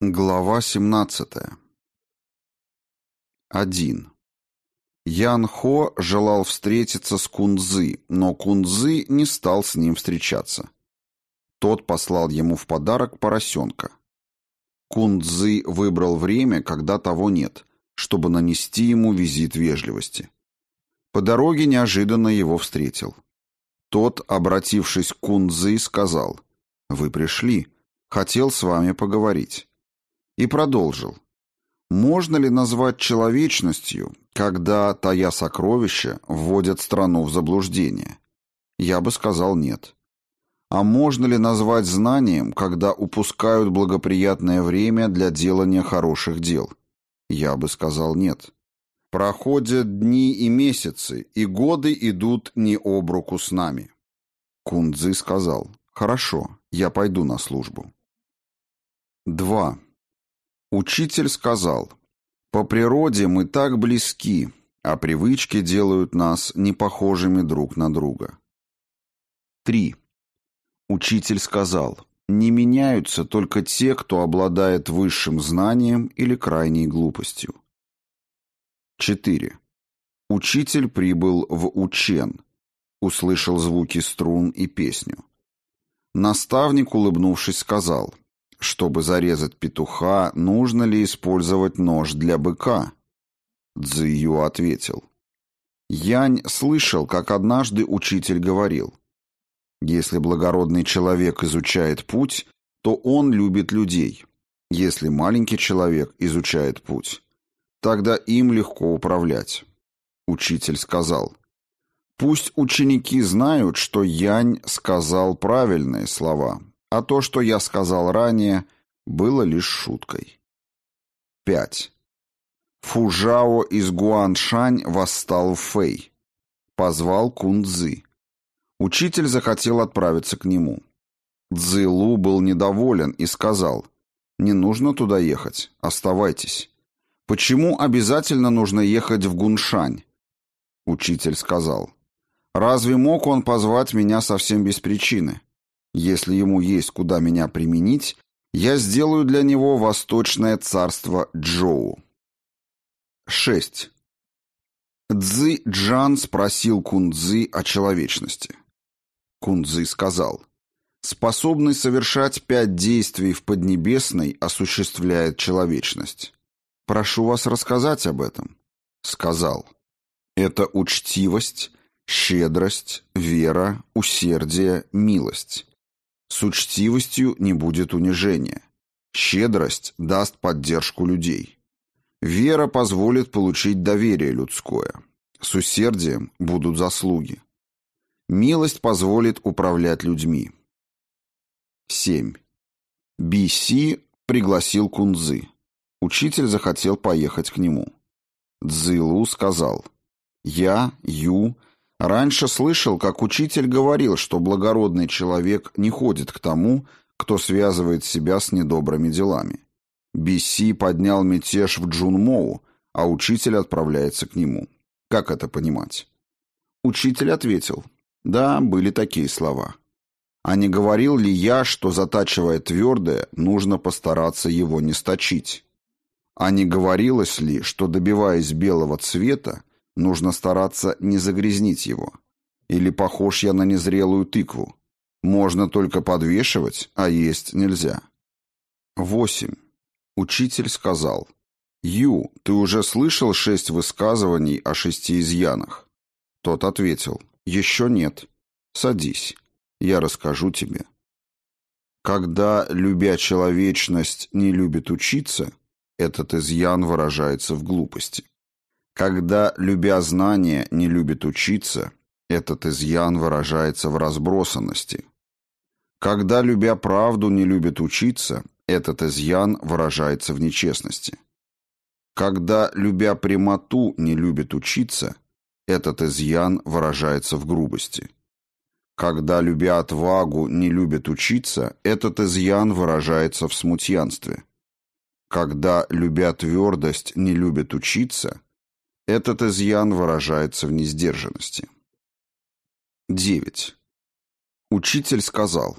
Глава 17. 1. Ян Хо желал встретиться с Кунзы, но Кунзы не стал с ним встречаться. Тот послал ему в подарок поросенка. Кунзы выбрал время, когда того нет, чтобы нанести ему визит вежливости. По дороге неожиданно его встретил. Тот, обратившись к Кунзы, сказал, «Вы пришли, хотел с вами поговорить». И продолжил. Можно ли назвать человечностью, когда, тая сокровища, вводят страну в заблуждение? Я бы сказал нет. А можно ли назвать знанием, когда упускают благоприятное время для делания хороших дел? Я бы сказал нет. Проходят дни и месяцы, и годы идут не об руку с нами. Кундзы сказал, хорошо, я пойду на службу. 2. Учитель сказал, «По природе мы так близки, а привычки делают нас непохожими друг на друга». 3. Учитель сказал, «Не меняются только те, кто обладает высшим знанием или крайней глупостью». 4. Учитель прибыл в Учен, услышал звуки струн и песню. Наставник, улыбнувшись, сказал, чтобы зарезать петуха, нужно ли использовать нож для быка? Цзию ответил. Янь слышал, как однажды учитель говорил. Если благородный человек изучает путь, то он любит людей. Если маленький человек изучает путь, тогда им легко управлять. Учитель сказал. Пусть ученики знают, что Янь сказал правильные слова а то, что я сказал ранее, было лишь шуткой. 5. Фужао из Гуаншань восстал в Фэй. Позвал Кунцзы. Учитель захотел отправиться к нему. Цзылу был недоволен и сказал, «Не нужно туда ехать, оставайтесь». «Почему обязательно нужно ехать в Гуншань?» Учитель сказал, «Разве мог он позвать меня совсем без причины? Если ему есть куда меня применить, я сделаю для него восточное царство Джоу. 6. Цзы Джан спросил Кунцзы о человечности. Кунцзы сказал, «Способный совершать пять действий в Поднебесной осуществляет человечность. Прошу вас рассказать об этом». Сказал, «Это учтивость, щедрость, вера, усердие, милость. С учтивостью не будет унижения. Щедрость даст поддержку людей. Вера позволит получить доверие людское. С усердием будут заслуги. Милость позволит управлять людьми. 7. Биси пригласил Кунзы. Учитель захотел поехать к нему. Цзилу сказал, «Я, Ю, Раньше слышал, как учитель говорил, что благородный человек не ходит к тому, кто связывает себя с недобрыми делами. Биси поднял мятеж в Джунмоу, а учитель отправляется к нему. Как это понимать? Учитель ответил, да, были такие слова. А не говорил ли я, что, затачивая твердое, нужно постараться его не сточить? А не говорилось ли, что, добиваясь белого цвета, Нужно стараться не загрязнить его. Или похож я на незрелую тыкву. Можно только подвешивать, а есть нельзя. 8. Учитель сказал. «Ю, ты уже слышал шесть высказываний о шести изъянах?» Тот ответил. «Еще нет. Садись. Я расскажу тебе». Когда, любя человечность, не любит учиться, этот изъян выражается в глупости. Когда, любя знания, не любит учиться, этот изъян выражается в разбросанности. Когда, любя правду, не любит учиться, этот изъян выражается в нечестности. Когда, любя прямоту, не любит учиться, этот изъян выражается в грубости. Когда, любя отвагу, не любит учиться, этот изъян выражается в смутьянстве. Когда, любя твердость, не любит учиться, этот изъян выражается в несдержанности. 9. Учитель сказал,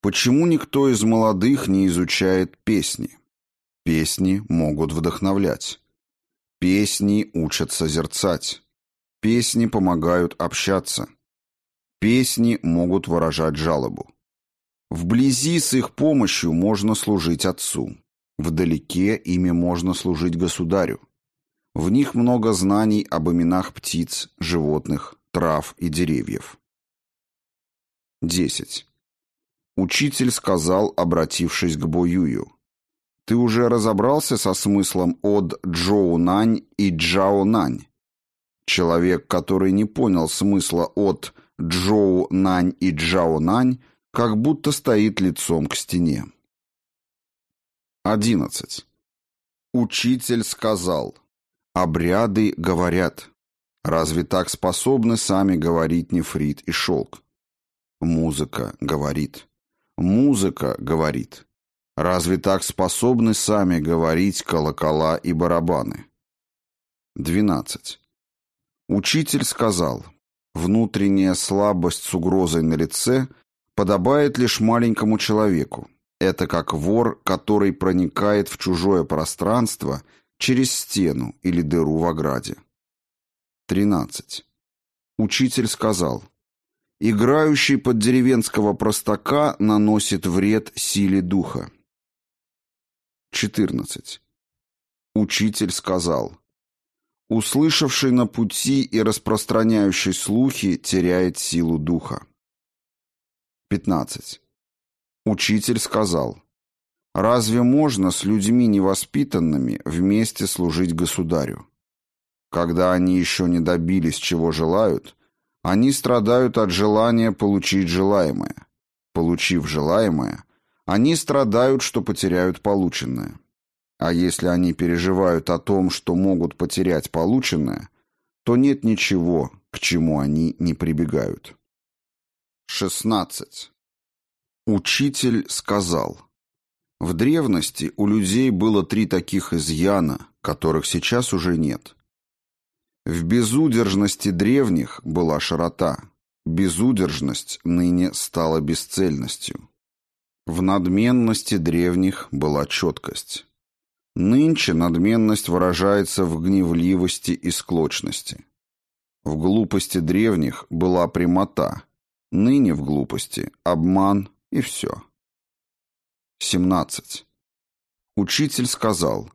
«Почему никто из молодых не изучает песни? Песни могут вдохновлять. Песни учат созерцать. Песни помогают общаться. Песни могут выражать жалобу. Вблизи с их помощью можно служить отцу. Вдалеке ими можно служить государю. В них много знаний об именах птиц, животных, трав и деревьев. 10. Учитель сказал, обратившись к Боюю, «Ты уже разобрался со смыслом от Джоу-Нань и Джао-Нань?» Человек, который не понял смысла от Джоу-Нань и Джао-Нань, как будто стоит лицом к стене. 11. Учитель сказал, «Обряды говорят. Разве так способны сами говорить нефрит и шелк? Музыка говорит. Музыка говорит. Разве так способны сами говорить колокола и барабаны? 12. Учитель сказал, внутренняя слабость с угрозой на лице подобает лишь маленькому человеку. Это как вор, который проникает в чужое пространство через стену или дыру в ограде. 13. Учитель сказал, Играющий под деревенского простака наносит вред силе духа. 14. Учитель сказал, «Услышавший на пути и распространяющий слухи теряет силу духа». 15. Учитель сказал, «Разве можно с людьми невоспитанными вместе служить государю? Когда они еще не добились, чего желают, они страдают от желания получить желаемое. Получив желаемое, они страдают, что потеряют полученное. А если они переживают о том, что могут потерять полученное, то нет ничего, к чему они не прибегают. 16. Учитель сказал, в древности у людей было три таких изъяна, которых сейчас уже нет. В безудержности древних была широта. Безудержность ныне стала бесцельностью. В надменности древних была четкость. Нынче надменность выражается в гневливости и склочности. В глупости древних была прямота, ныне в глупости обман и все. 17. Учитель сказал,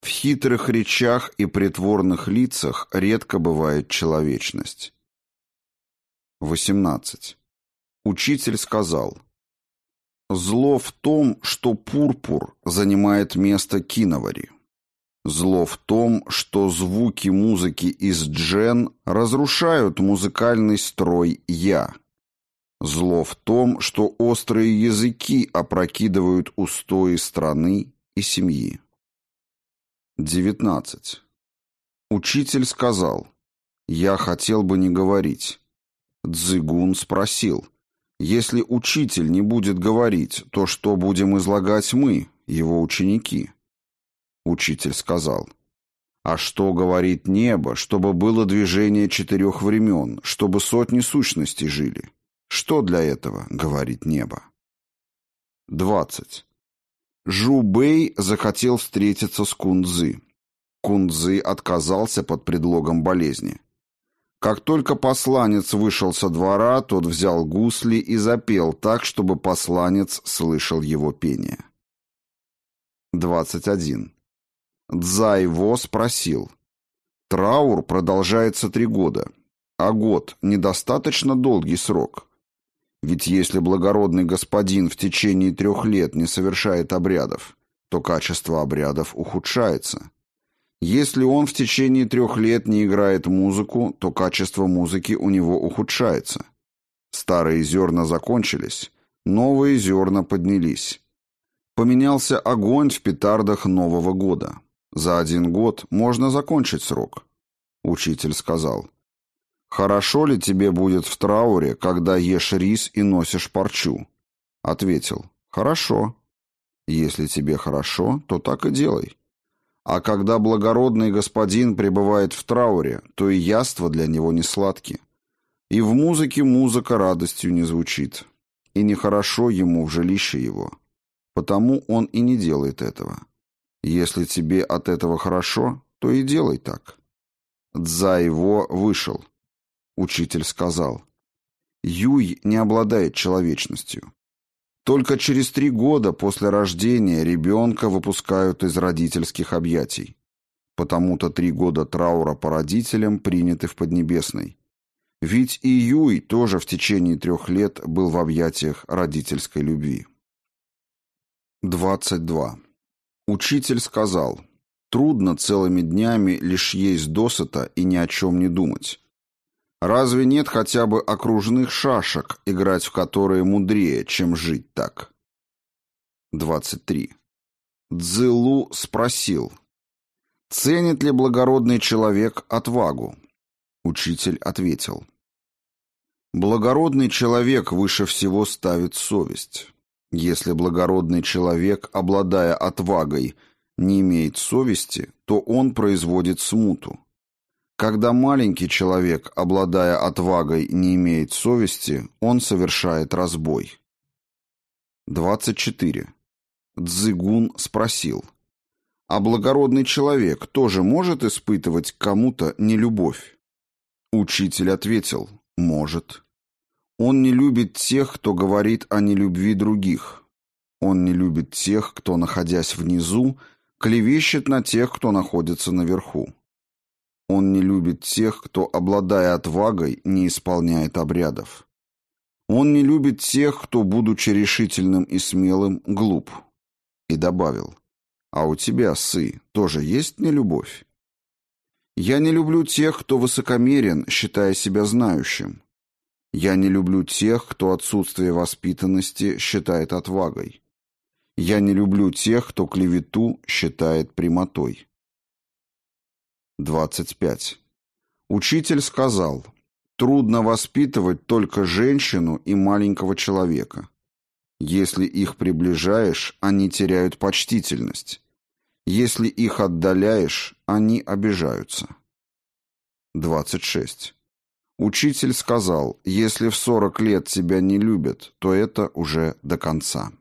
в хитрых речах и притворных лицах редко бывает человечность. 18. Учитель сказал, «Зло в том, что пурпур занимает место киновари. Зло в том, что звуки музыки из джен разрушают музыкальный строй «я». Зло в том, что острые языки опрокидывают устои страны и семьи. 19. Учитель сказал, «Я хотел бы не говорить». Цзыгун спросил, «Если учитель не будет говорить, то что будем излагать мы, его ученики?» Учитель сказал, «А что говорит небо, чтобы было движение четырех времен, чтобы сотни сущностей жили? Что для этого говорит небо?» 20. Жубей захотел встретиться с Кунцзы. Кунцзы отказался под предлогом болезни. Как только посланец вышел со двора, тот взял гусли и запел так, чтобы посланец слышал его пение. 21. Цзай Во спросил. Траур продолжается три года, а год – недостаточно долгий срок. Ведь если благородный господин в течение трех лет не совершает обрядов, то качество обрядов ухудшается. Если он в течение трех лет не играет музыку, то качество музыки у него ухудшается. Старые зерна закончились, новые зерна поднялись. Поменялся огонь в петардах Нового года. За один год можно закончить срок. Учитель сказал, «Хорошо ли тебе будет в трауре, когда ешь рис и носишь парчу?» Ответил, «Хорошо. Если тебе хорошо, то так и делай. А когда благородный господин пребывает в трауре, то и яства для него не сладки. И в музыке музыка радостью не звучит. И нехорошо ему в жилище его. Потому он и не делает этого. Если тебе от этого хорошо, то и делай так. Дза его вышел. Учитель сказал, Юй не обладает человечностью. Только через три года после рождения ребенка выпускают из родительских объятий. Потому-то три года траура по родителям приняты в Поднебесной. Ведь и Юй тоже в течение трех лет был в объятиях родительской любви. 22. Учитель сказал, трудно целыми днями лишь есть досыта и ни о чем не думать. Разве нет хотя бы окружных шашек, играть в которые мудрее, чем жить так? 23. Цзылу спросил, ценит ли благородный человек отвагу? Учитель ответил, благородный человек выше всего ставит совесть. Если благородный человек, обладая отвагой, не имеет совести, то он производит смуту. Когда маленький человек, обладая отвагой, не имеет совести, он совершает разбой. 24. Цзыгун спросил, а благородный человек тоже может испытывать кому-то нелюбовь? Учитель ответил, может. Он не любит тех, кто говорит о нелюбви других. Он не любит тех, кто, находясь внизу, клевещет на тех, кто находится наверху. Он не любит тех, кто, обладая отвагой, не исполняет обрядов. Он не любит тех, кто, будучи решительным и смелым, глуп. И добавил, а у тебя, сы, тоже есть нелюбовь? Я не люблю тех, кто высокомерен, считая себя знающим. Я не люблю тех, кто отсутствие воспитанности считает отвагой. Я не люблю тех, кто клевету считает прямотой. 25. Учитель сказал, трудно воспитывать только женщину и маленького человека. Если их приближаешь, они теряют почтительность. Если их отдаляешь, они обижаются. 26. Учитель сказал, если в сорок лет тебя не любят, то это уже до конца.